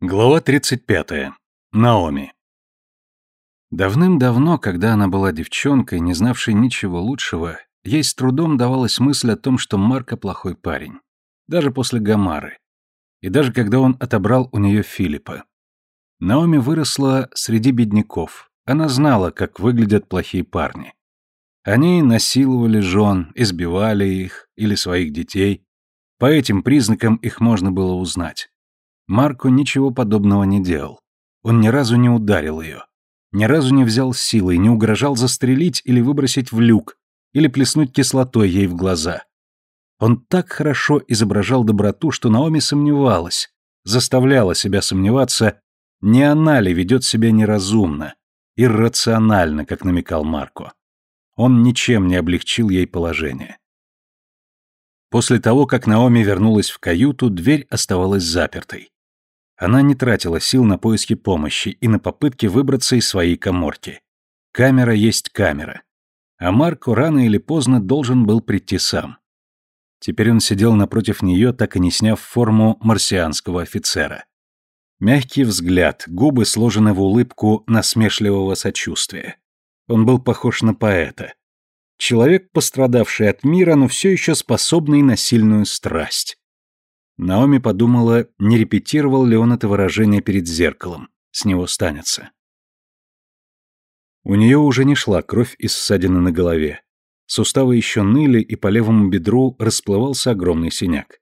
Глава 35. Наоми. Давным-давно, когда она была девчонкой, не знавшей ничего лучшего, ей с трудом давалась мысль о том, что Марко плохой парень. Даже после Гамары. И даже когда он отобрал у нее Филиппа. Наоми выросла среди бедняков. Она знала, как выглядят плохие парни. Они насиловали жен, избивали их или своих детей. По этим признакам их можно было узнать. Марко ничего подобного не делал. Он ни разу не ударил ее. Ни разу не взял силой, не угрожал застрелить или выбросить в люк, или плеснуть кислотой ей в глаза. Он так хорошо изображал доброту, что Наоми сомневалась, заставляла себя сомневаться, не она ли ведет себя неразумно, иррационально, как намекал Марко. Он ничем не облегчил ей положение. После того, как Наоми вернулась в каюту, дверь оставалась запертой. Она не тратила сил на поиски помощи и на попытки выбраться из своей коморки. Камера есть камера. А Марко рано или поздно должен был прийти сам. Теперь он сидел напротив нее, так и не сняв форму марсианского офицера. Мягкий взгляд, губы сложены в улыбку насмешливого сочувствия. Он был похож на поэта. Человек, пострадавший от мира, но все еще способный на сильную страсть. Наоми подумала, не репетировал ли он это выражение перед зеркалом. С него станется. У нее уже не шла кровь из ссадины на голове. Суставы еще ныли, и по левому бедру расплывался огромный синяк.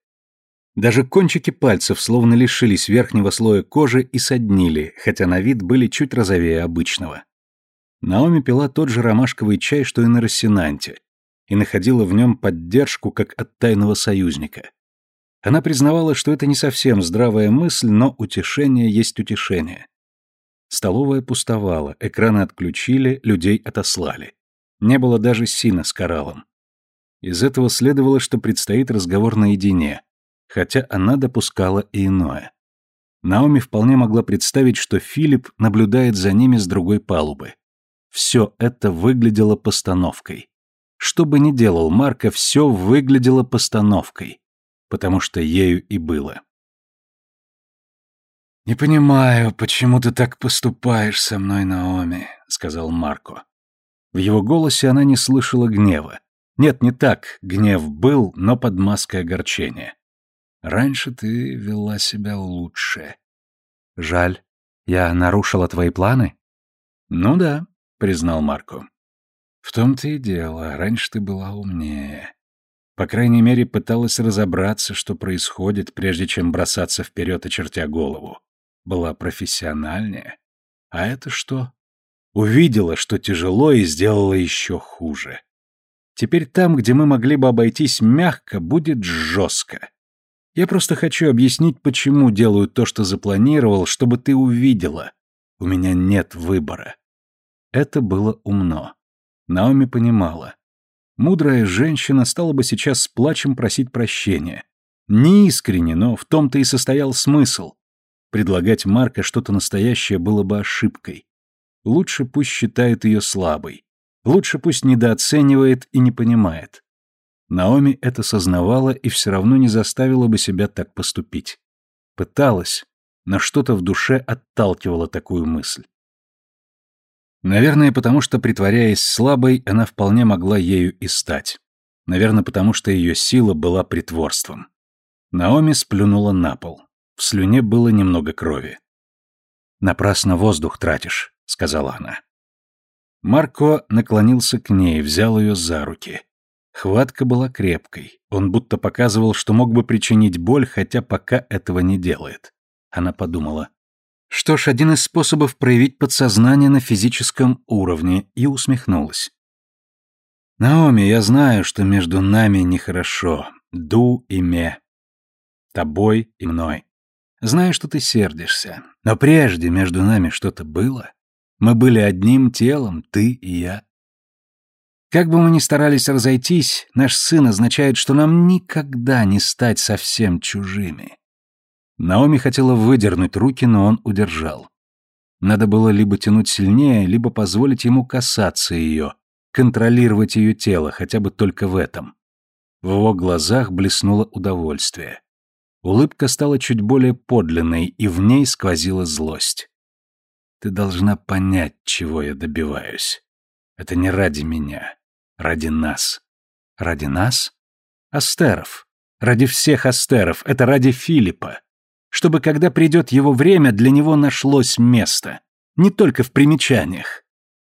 Даже кончики пальцев словно лишились верхнего слоя кожи и соднили, хотя на вид были чуть розовее обычного. Наоми пила тот же ромашковый чай, что и на Рассенанте, и находила в нем поддержку, как от тайного союзника. Она признавала, что это не совсем здравая мысль, но утешение есть утешение. Столовая пустовала, экраны отключили, людей отослали. Не было даже Сина с кораллом. Из этого следовало, что предстоит разговор наедине, хотя она допускала и иное. Наоми вполне могла представить, что Филипп наблюдает за ними с другой палубы. Все это выглядело постановкой. Что бы ни делал Марко, все выглядело постановкой потому что ею и было. «Не понимаю, почему ты так поступаешь со мной, Наоми», — сказал Марко. В его голосе она не слышала гнева. Нет, не так, гнев был, но под маской огорчения. «Раньше ты вела себя лучше». «Жаль, я нарушила твои планы?» «Ну да», — признал Марко. «В том-то и дело, раньше ты была умнее. По крайней мере, пыталась разобраться, что происходит, прежде чем бросаться вперед, очертя голову. Была профессиональнее. А это что? Увидела, что тяжело, и сделала еще хуже. Теперь там, где мы могли бы обойтись мягко, будет жестко. Я просто хочу объяснить, почему делаю то, что запланировал, чтобы ты увидела. У меня нет выбора. Это было умно. Наоми понимала. Мудрая женщина стала бы сейчас с плачем просить прощения. Не искренне, но в том-то и состоял смысл. Предлагать Марка что-то настоящее было бы ошибкой. Лучше пусть считает ее слабой. Лучше пусть недооценивает и не понимает. Наоми это сознавала и все равно не заставила бы себя так поступить. Пыталась, но что-то в душе отталкивало такую мысль. Наверное, потому что, притворяясь слабой, она вполне могла ею и стать. Наверное, потому что ее сила была притворством. Наоми сплюнула на пол. В слюне было немного крови. «Напрасно воздух тратишь», — сказала она. Марко наклонился к ней, взял ее за руки. Хватка была крепкой. Он будто показывал, что мог бы причинить боль, хотя пока этого не делает. Она подумала, что ж, один из способов проявить подсознание на физическом уровне, и усмехнулась. Наоми, я знаю, что между нами нехорошо. Ду и ме. Тобой и мной. Знаю, что ты сердишься. Но прежде между нами что-то было. Мы были одним телом, ты и я. Как бы мы ни старались разойтись, наш сын означает, что нам никогда не стать совсем чужими. Наоми хотела выдернуть руки, но он удержал. Надо было либо тянуть сильнее, либо позволить ему касаться ее, контролировать ее тело, хотя бы только в этом. В его глазах блеснуло удовольствие. Улыбка стала чуть более подлинной, и в ней сквозила злость. Ты должна понять, чего я добиваюсь. Это не ради меня, ради нас. Ради нас? Астеров. Ради всех астеров. Это ради Филиппа. Чтобы, когда придет его время, для него нашлось место. Не только в примечаниях.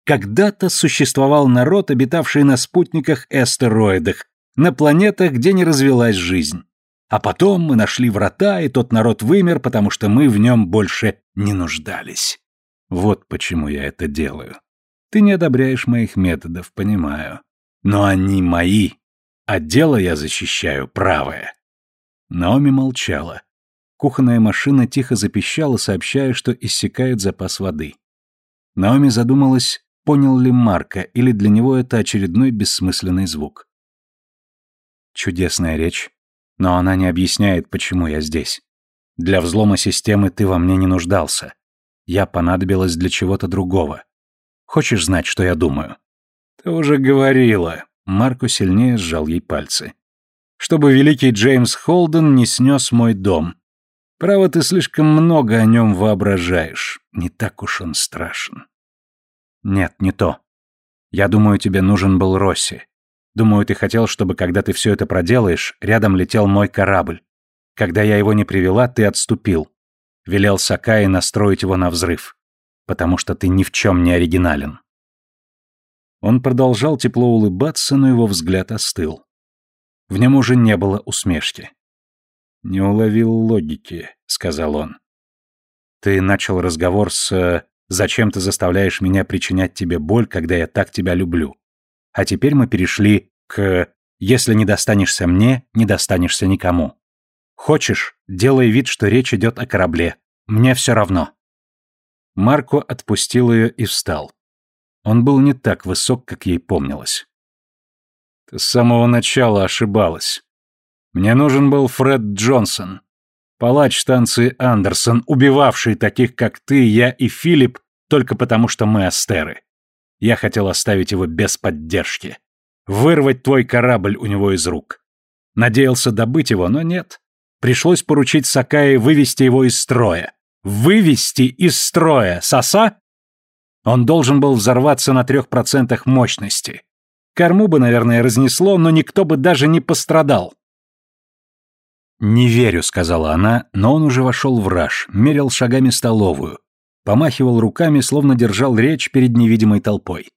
Когда-то существовал народ, обитавший на спутниках и астероидах, на планетах, где не развелась жизнь. А потом мы нашли врата, и тот народ вымер, потому что мы в нем больше не нуждались. Вот почему я это делаю. Ты не одобряешь моих методов, понимаю. Но они мои, а дело я защищаю правое. Наоми молчала. Кухонная машина тихо запищала, сообщая, что иссякает запас воды. Наоми задумалась, понял ли Марка, или для него это очередной бессмысленный звук. Чудесная речь, но она не объясняет, почему я здесь. Для взлома системы ты во мне не нуждался. Я понадобилась для чего-то другого. Хочешь знать, что я думаю?» «Ты уже говорила». Марко сильнее сжал ей пальцы. «Чтобы великий Джеймс Холден не снес мой дом. Право, ты слишком много о нем воображаешь. Не так уж он страшен». «Нет, не то. Я думаю, тебе нужен был Росси. Думаю, ты хотел, чтобы, когда ты все это проделаешь, рядом летел мой корабль. Когда я его не привела, ты отступил. Велел Сакаи настроить его на взрыв потому что ты ни в чем не оригинален. Он продолжал тепло улыбаться, но его взгляд остыл. В нем уже не было усмешки. «Не уловил логики», — сказал он. «Ты начал разговор с «Зачем ты заставляешь меня причинять тебе боль, когда я так тебя люблю?» А теперь мы перешли к «Если не достанешься мне, не достанешься никому». Хочешь, делай вид, что речь идет о корабле. Мне все равно. Марко отпустил ее и встал. Он был не так высок, как ей помнилось. Ты с самого начала ошибалась. Мне нужен был Фред Джонсон, палач станции Андерсон, убивавший таких, как ты, я и Филипп, только потому, что мы астеры. Я хотел оставить его без поддержки. Вырвать твой корабль у него из рук. Надеялся добыть его, но нет. Пришлось поручить Сакае вывести его из строя вывести из строя СОСа, он должен был взорваться на трех процентах мощности. Корму бы, наверное, разнесло, но никто бы даже не пострадал. «Не верю», — сказала она, но он уже вошел в раж, мерил шагами столовую, помахивал руками, словно держал речь перед невидимой толпой.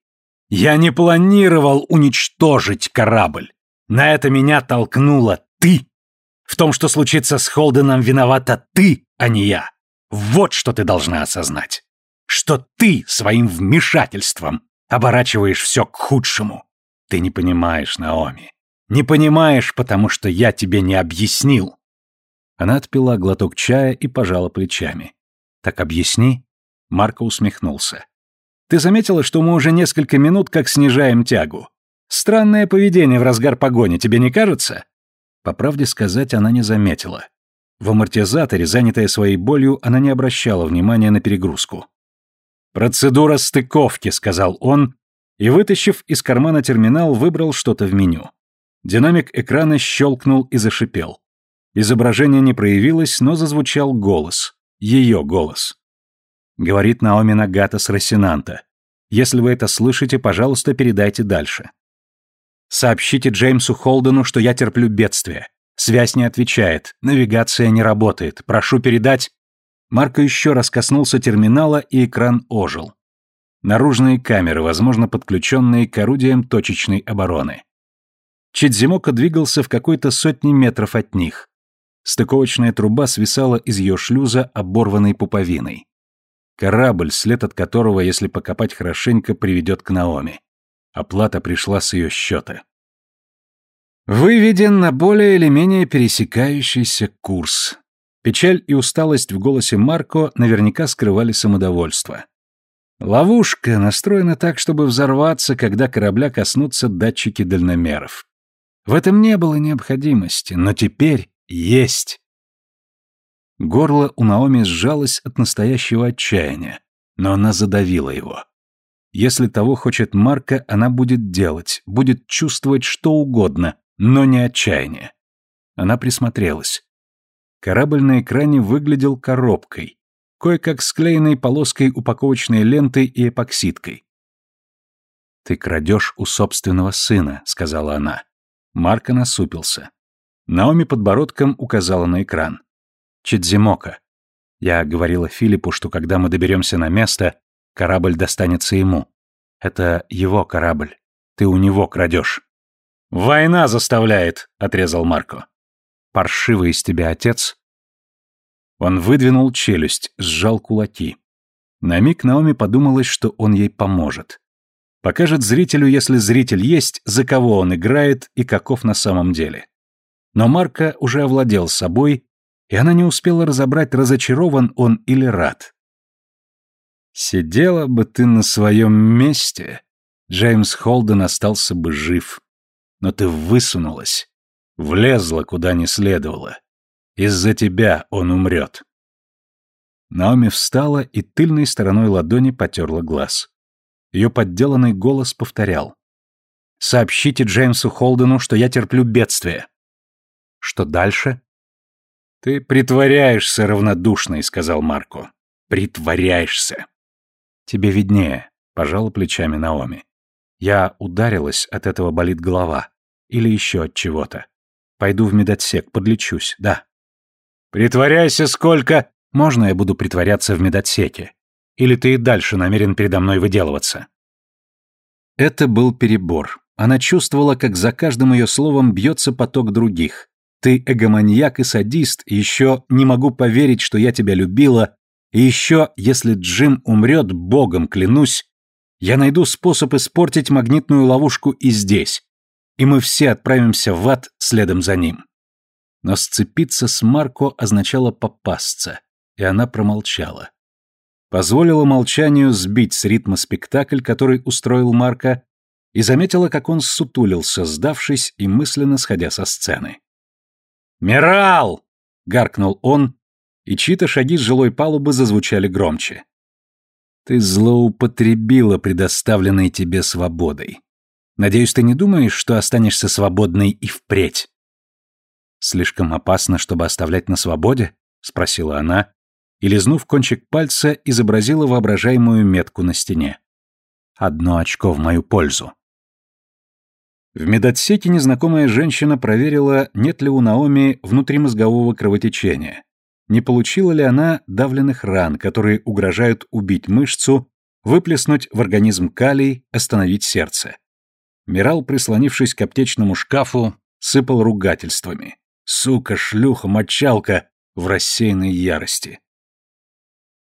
«Я не планировал уничтожить корабль. На это меня толкнула ты. В том, что случится с Холденом, виновата ты, а не я. Вот что ты должна осознать. Что ты своим вмешательством оборачиваешь все к худшему. Ты не понимаешь, Наоми. Не понимаешь, потому что я тебе не объяснил. Она отпила глоток чая и пожала плечами. Так объясни. Марко усмехнулся. Ты заметила, что мы уже несколько минут как снижаем тягу? Странное поведение в разгар погони, тебе не кажется? По правде сказать, она не заметила. В амортизаторе, занятая своей болью, она не обращала внимания на перегрузку. «Процедура стыковки», — сказал он, и, вытащив из кармана терминал, выбрал что-то в меню. Динамик экрана щелкнул и зашипел. Изображение не проявилось, но зазвучал голос. Ее голос. Говорит Наоми Нагата с Рассенанта. Если вы это слышите, пожалуйста, передайте дальше. Сообщите Джеймсу Холдену, что я терплю бедствие. Связь не отвечает, навигация не работает. Прошу передать...» Марко еще раз коснулся терминала, и экран ожил. Наружные камеры, возможно, подключенные к орудиям точечной обороны. Чидзимока двигался в какой-то сотни метров от них. Стыковочная труба свисала из ее шлюза оборванной пуповиной. Корабль, след от которого, если покопать хорошенько, приведет к Наоми. Оплата пришла с ее счета. Выведен на более или менее пересекающийся курс. Печаль и усталость в голосе Марко наверняка скрывали самодовольство. Ловушка настроена так, чтобы взорваться, когда корабля коснутся датчики дальномеров. В этом не было необходимости, но теперь есть. Горло у Наоми сжалось от настоящего отчаяния, но она задавила его. Если того хочет Марка, она будет делать, будет чувствовать что угодно, но не отчаяние. Она присмотрелась. Корабль на экране выглядел коробкой, кое-как склеенной полоской упаковочной лентой и эпоксидкой. «Ты крадешь у собственного сына», — сказала она. Марко насупился. Наоми подбородком указала на экран. «Чидзимока. Я говорила Филиппу, что когда мы доберемся на место, корабль достанется ему. Это его корабль. Ты у него крадешь». «Война заставляет», — отрезал Марко. «Паршивый из тебя отец». Он выдвинул челюсть, сжал кулаки. На миг Наоми подумалось, что он ей поможет. Покажет зрителю, если зритель есть, за кого он играет и каков на самом деле. Но Марко уже овладел собой, и она не успела разобрать, разочарован он или рад. «Сидела бы ты на своем месте», Джеймс Холден остался бы жив. Но ты высунулась, влезла куда не следовало. Из-за тебя он умрет. Наоми встала и тыльной стороной ладони потерла глаз. Ее подделанный голос повторял. «Сообщите Джеймсу Холдену, что я терплю бедствие». «Что дальше?» «Ты притворяешься равнодушной», — сказал Марко. «Притворяешься». «Тебе виднее», — пожала плечами Наоми. Я ударилась, от этого болит голова. Или еще от чего-то. Пойду в медотсек, подлечусь, да. Притворяйся сколько... Можно я буду притворяться в медотсеке? Или ты и дальше намерен передо мной выделываться? Это был перебор. Она чувствовала, как за каждым ее словом бьется поток других. Ты эгоманьяк и садист, еще не могу поверить, что я тебя любила, и еще, если Джим умрет, богом клянусь, я найду способ испортить магнитную ловушку и здесь, и мы все отправимся в ад следом за ним. Но сцепиться с Марко означало попасться, и она промолчала. Позволила молчанию сбить с ритма спектакль, который устроил Марко, и заметила, как он сутулился, сдавшись и мысленно сходя со сцены. «Мирал!» — гаркнул он, и чьи-то шаги с жилой палубы зазвучали громче. Ты злоупотребила предоставленной тебе свободой. Надеюсь, ты не думаешь, что останешься свободной и впредь. Слишком опасно, чтобы оставлять на свободе? спросила она, и лизнув кончик пальца, изобразила воображаемую метку на стене. Одно очко в мою пользу. В медотсеке незнакомая женщина проверила, нет ли у Наоми внутримозгового кровотечения, не получила ли она давленных ран, которые угрожают убить мышцу, выплеснуть в организм калий, остановить сердце. Мирал, прислонившись к аптечному шкафу, сыпал ругательствами. «Сука, шлюха, мочалка!» в рассеянной ярости.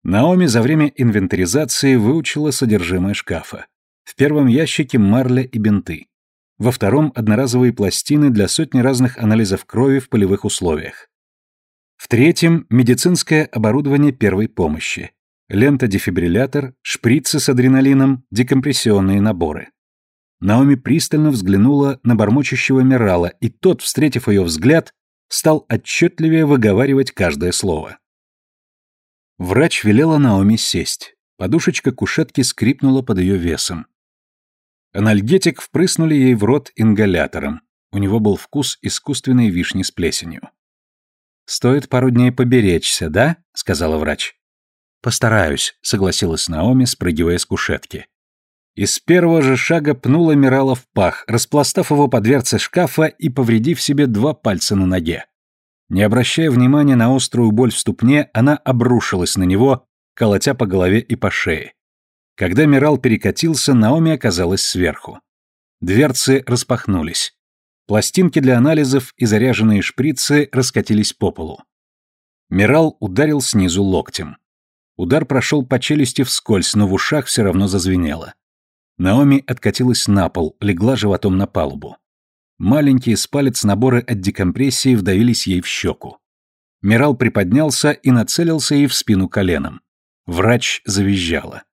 Наоми за время инвентаризации выучила содержимое шкафа. В первом ящике марля и бинты. Во втором – одноразовые пластины для сотни разных анализов крови в полевых условиях. В третьем – медицинское оборудование первой помощи. Лента-дефибриллятор, шприцы с адреналином, декомпрессионные наборы. Наоми пристально взглянула на бормочущего Мирала, и тот, встретив ее взгляд, стал отчетливее выговаривать каждое слово. Врач велела Наоми сесть. Подушечка кушетки скрипнула под ее весом. Анальгетик впрыснули ей в рот ингалятором. У него был вкус искусственной вишни с плесенью. «Стоит пару дней поберечься, да?» — сказала врач. «Постараюсь», — согласилась Наоми, спрыгивая с кушетки. Из первого же шага пнула Мирала в пах, распластав его по дверце шкафа и повредив себе два пальца на ноге. Не обращая внимания на острую боль в ступне, она обрушилась на него, колотя по голове и по шее. Когда Мирал перекатился, Наоми оказалась сверху. Дверцы распахнулись. Пластинки для анализов и заряженные шприцы раскатились по полу. Мирал ударил снизу локтем. Удар прошел по челюсти вскользь, но в ушах все равно зазвенело. Наоми откатилась на пол, легла животом на палубу. Маленькие с палец наборы от декомпрессии вдавились ей в щеку. Мирал приподнялся и нацелился ей в спину коленом. Врач завизжала.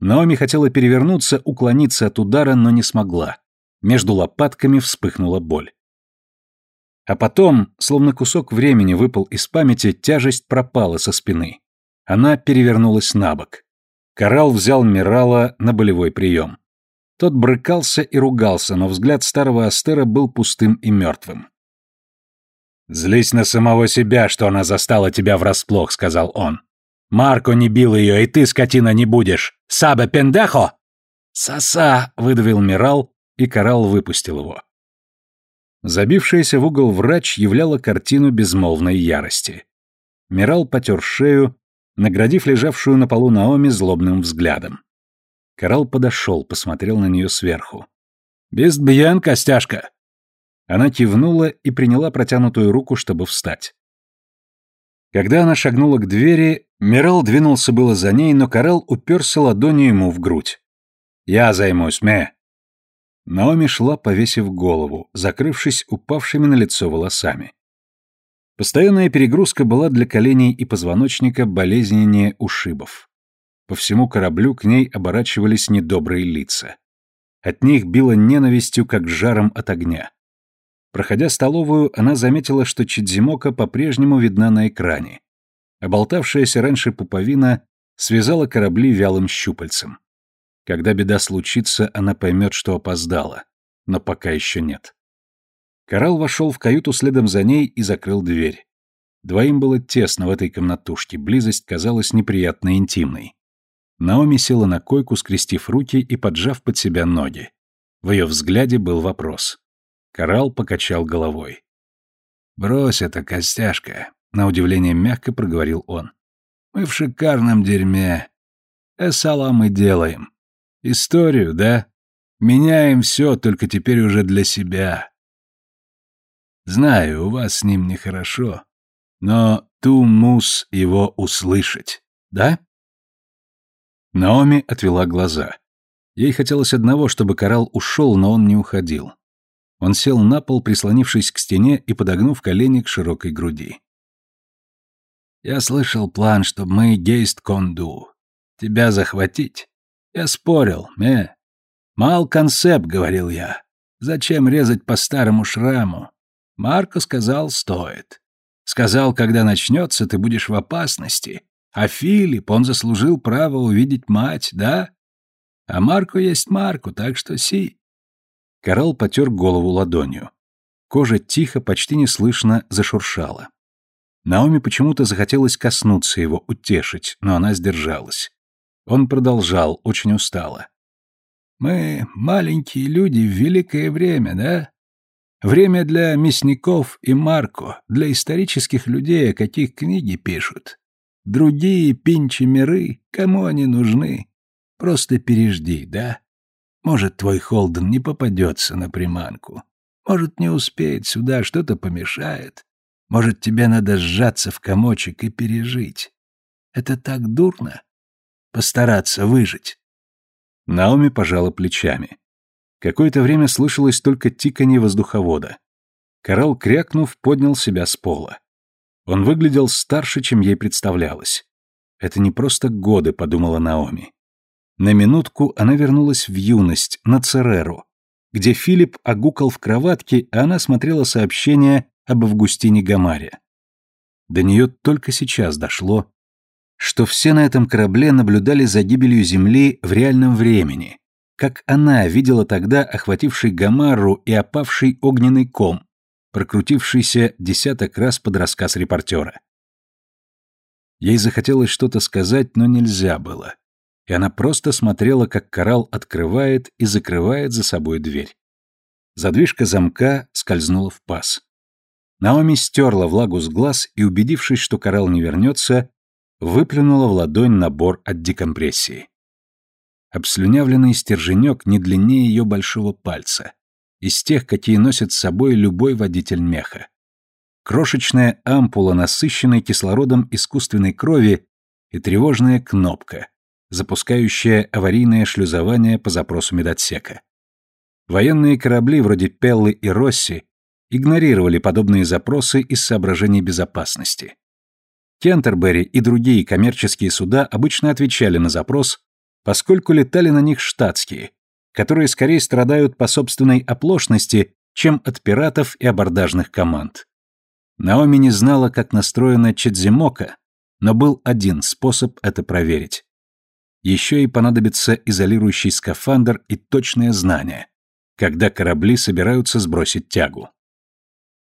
Наоми хотела перевернуться, уклониться от удара, но не смогла. Между лопатками вспыхнула боль. А потом, словно кусок времени выпал из памяти, тяжесть пропала со спины. Она перевернулась на бок. Коралл взял Мирала на болевой прием. Тот брыкался и ругался, но взгляд старого Астера был пустым и мертвым. «Злись на самого себя, что она застала тебя врасплох», — сказал он. «Марко не бил ее, и ты, скотина, не будешь! Сабе пендехо!» «Соса!» — выдавил Мирал, и Коралл выпустил его. Забившаяся в угол врач являла картину безмолвной ярости. Мирал потер шею, наградив лежавшую на полу Наоми злобным взглядом. Коралл подошел, посмотрел на нее сверху. «Бест бьян, костяшка!» Она кивнула и приняла протянутую руку, чтобы встать. Когда она шагнула к двери, Мирал двинулся было за ней, но Коралл уперся ладонью ему в грудь. «Я займусь, Ме!» Наоми шла, повесив голову, закрывшись упавшими на лицо волосами. Постоянная перегрузка была для коленей и позвоночника болезненнее ушибов. По всему кораблю к ней оборачивались недобрые лица. От них било ненавистью, как жаром от огня. Проходя столовую, она заметила, что Чидзимока по-прежнему видна на экране. Оболтавшаяся раньше пуповина связала корабли вялым щупальцем. Когда беда случится, она поймет, что опоздала. Но пока еще нет. Коралл вошел в каюту следом за ней и закрыл дверь. Двоим было тесно в этой комнатушке, близость казалась неприятно интимной. Наоми села на койку, скрестив руки и поджав под себя ноги. В ее взгляде был вопрос. Коралл покачал головой. «Брось это, костяшка», — на удивление мягко проговорил он. «Мы в шикарном дерьме. Эсала мы делаем. Историю, да? Меняем все, только теперь уже для себя. Знаю, у вас с ним нехорошо, но ту мус его услышать, да? Наоми отвела глаза. Ей хотелось одного, чтобы коралл ушел, но он не уходил. Он сел на пол, прислонившись к стене и подогнув колени к широкой груди. «Я слышал план, чтобы мы гейст конду. Тебя захватить? Я спорил, э. Мал концепт, говорил я. Зачем резать по старому шраму? Марко сказал, стоит. Сказал, когда начнется, ты будешь в опасности. А Филипп, он заслужил право увидеть мать, да? А Марко есть Марко, так что си. Коралл потер голову ладонью. Кожа тихо, почти неслышно зашуршала. Наоми почему-то захотелось коснуться его, утешить, но она сдержалась. Он продолжал, очень устало. «Мы маленькие люди в великое время, да? Время для мясников и Марко, для исторических людей, о каких книги пишут. Другие пинчи-миры, кому они нужны? Просто пережди, да? Может, твой Холден не попадется на приманку. Может, не успеет сюда, что-то помешает. Может, тебе надо сжаться в комочек и пережить. Это так дурно? Постараться выжить. Наоми пожала плечами. Какое-то время слышалось только тиканье воздуховода. Коралл, крякнув, поднял себя с пола. Он выглядел старше, чем ей представлялось. «Это не просто годы», — подумала Наоми. На минутку она вернулась в юность, на Цереру, где Филипп огукал в кроватке, а она смотрела сообщение об Августине Гамаре. До нее только сейчас дошло, что все на этом корабле наблюдали за гибелью Земли в реальном времени, как она видела тогда охвативший Гамару и опавший огненный ком, прокрутившийся десяток раз под рассказ репортера. Ей захотелось что-то сказать, но нельзя было. И она просто смотрела, как коралл открывает и закрывает за собой дверь. Задвижка замка скользнула в паз. Наоми стерла влагу с глаз и, убедившись, что коралл не вернется, выплюнула в ладонь набор от декомпрессии. Обслюнявленный стерженек не длиннее ее большого пальца, из тех, какие носит с собой любой водитель меха. Крошечная ампула, насыщенной кислородом искусственной крови и тревожная кнопка, запускающая аварийное шлюзование по запросу медотсека. Военные корабли вроде Пеллы и Росси игнорировали подобные запросы из соображений безопасности. Кентербери и другие коммерческие суда обычно отвечали на запрос поскольку летали на них штатские, которые скорее страдают по собственной оплошности, чем от пиратов и абордажных команд. Наоми не знала, как настроена Чедзимока, но был один способ это проверить. Еще и понадобится изолирующий скафандр и точное знание, когда корабли собираются сбросить тягу.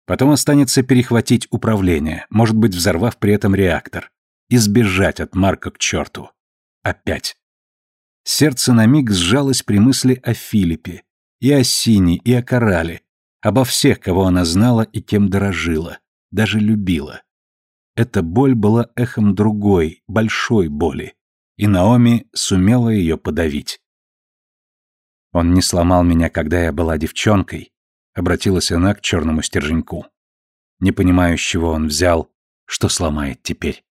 Потом останется перехватить управление, может быть, взорвав при этом реактор. И сбежать от Марка к черту. Опять. Сердце на миг сжалось при мысли о Филиппе, и о Сине, и о Корале, обо всех, кого она знала и кем дорожила, даже любила. Эта боль была эхом другой, большой боли, и Наоми сумела ее подавить. «Он не сломал меня, когда я была девчонкой», — обратилась она к черному стерженьку. «Не понимаю, с чего он взял, что сломает теперь».